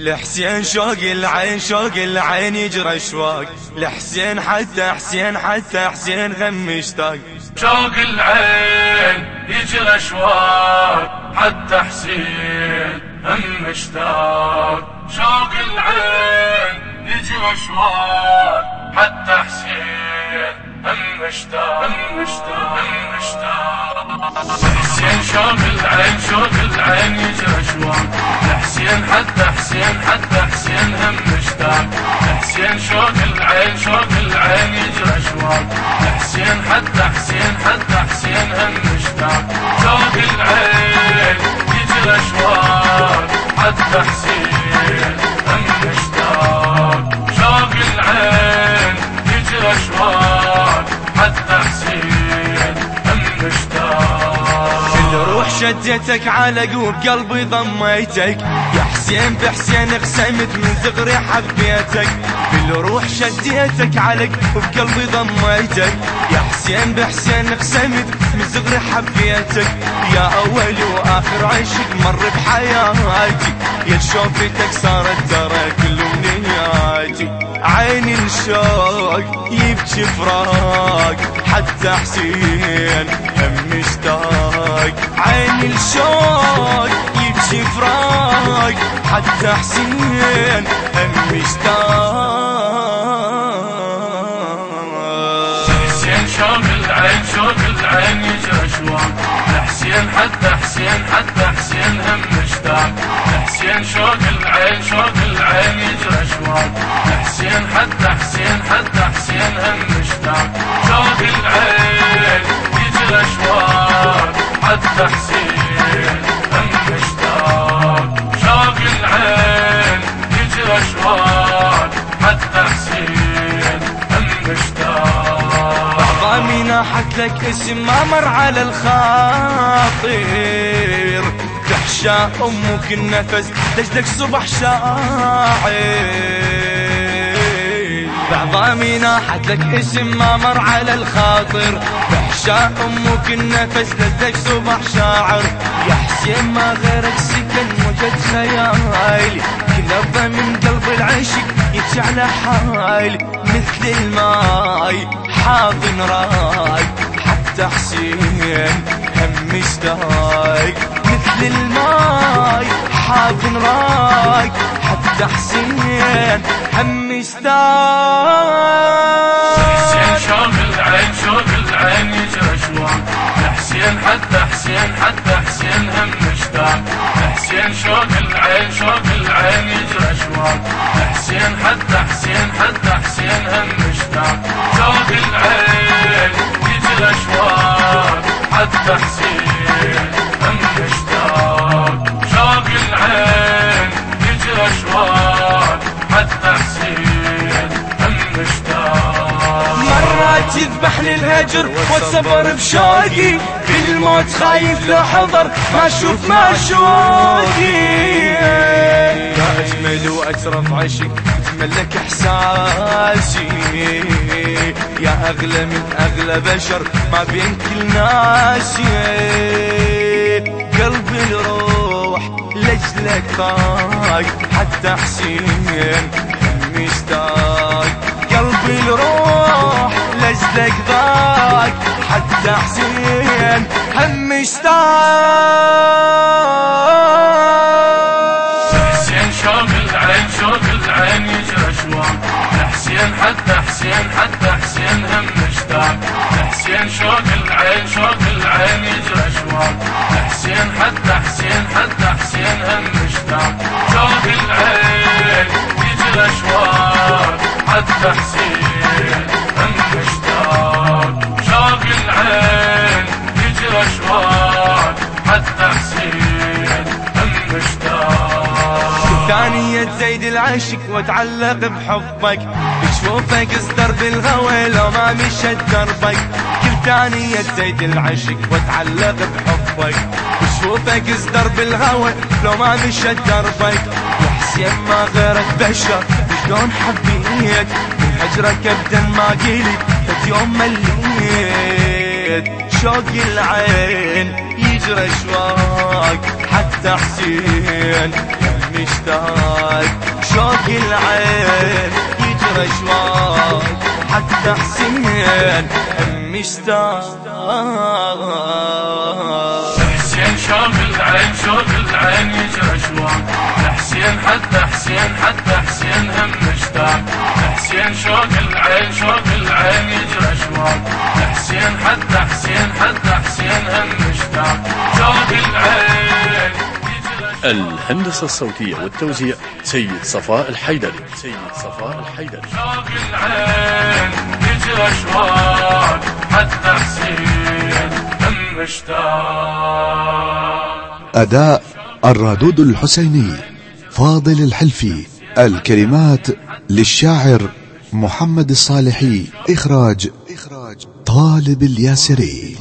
لحسين شوق العين شوق العين يجرى اشواق لحسين حتى حسين حتى حسين غم مشتاق شوق العين يجرى اشواق حتى حسين هم مشتاق شوق العين يجرى اشواق حتى حسين هم مشتاق هم مشتاق هم مشتاق حسين شوق العين شوق العين يجرى اشواق حسين حتى حسين حتى حسين هم مشتاق. حسين شوق العين شوق العين يجرى اشواق حسين حتى حسين حتى حسين هم مشتاق. شوق العين يجرى اشواق حتى حسين شديتك على قلب قلبي ضميتك. يا حسين بحسين قسمت من صغري حبيتك. بالروح شديتك على قلب قلبي ضميتك. يا حسين بحسين قسمت من صغري حبيتك. يا أول وآخر عشق مر بحياتي. يا شوفتك صارت ترى كل نياتي. عين الشوق يبكي فراق حتى حسين هم مشتاق عين الشوق يبكي فراق حتى حسين هم مشتاق حسين شوق العين شوق العين يجرى اشواق حسين حتى حسين حتى حسين هم مشتاق حسين شوق العين شوق العين يجرى أشواق. حسين حتى حسين حتى حسين هم مشتاق. شوق العين يجرى أشواق. حتى حسين هم مشتاق. شوق العين يجرى أشواق. حتى حسين هم مشتاق. بعضامي ناحت لك اسم ما مر على الخاطر. تحشى أمك النفس دجلك صبح شاعر. بعضامي ناحت لك اسم ما مر على الخاطر. تحشى أمك النفس دجلك صبح شاعر. يا حسين ما غيرك سكن وجد خيالي كلبة من قلب العشق يبكي على حالي مثل الماي حاضن راي. حتى حسين هم مشتاق. مثل الماي حاضن راي حتى حسين هم مشتاق شوق العين شوق العين يجرى اشواق حسين حتى حسين حتى حسين هم مشتاق حسين شوق العين شوق العين يجرى اشواق حسين حتى حسين حتى حسين هم مشتاق شوق العين يجرى اشواق حتى حسين الهجر والسفر بشوقي في الموت خايف لو حضر ما أشوف ما شوقي. أجمل واشرف عشق تملك إحساسي. يا أغلى من أغلى بشر ما بين كل ناسي قلبي الروح لجلك طاق حتى حسين مشتاق قلبي الروح لجلك ضاق حتى حسين هم مشتاق حسين شوق العين شوق العين يجرى اشواق حسين حتى حسين حتى حسين هم مشتاق حسين شوق العين شوق العين يجرى اشواق حسين حتى حسين حتى حسين هم مشتاق شوق العين يجرى اشواق حتى حسين ثانية زيد العشق واتعلق بحبك. بشوفك اصدر بالهوى لو ما مشت دربك. كل ثانية زيد العشق واتعلق بحبك. بشوفك اصدر بالهوى لو ما مشت دربك. يا حسين ما غيرك بشر شلون حبيت. من هجرك ابدا ما قلت فت يوم مليت. شوق العين يجرى أشواق حتى حسين. مشتاق شوق العين يجرى شواق حتى حسين مشتاق حسين شوق العين شوق العين يجرى شواق حسين حتى حسين حتى حسين هم مشتاق حسين شوق العين شوق العين يجرى شواق حسين حتى حسين حتى حسين هم مشتاق شوق العين الهندسة الصوتية والتوزيع سيد صفاء الحيدري. سيد صفاء الحيدري. أداء الرادود الحسيني فاضل الحلفي الكلمات للشاعر محمد الصالحي إخراج طالب الياسري.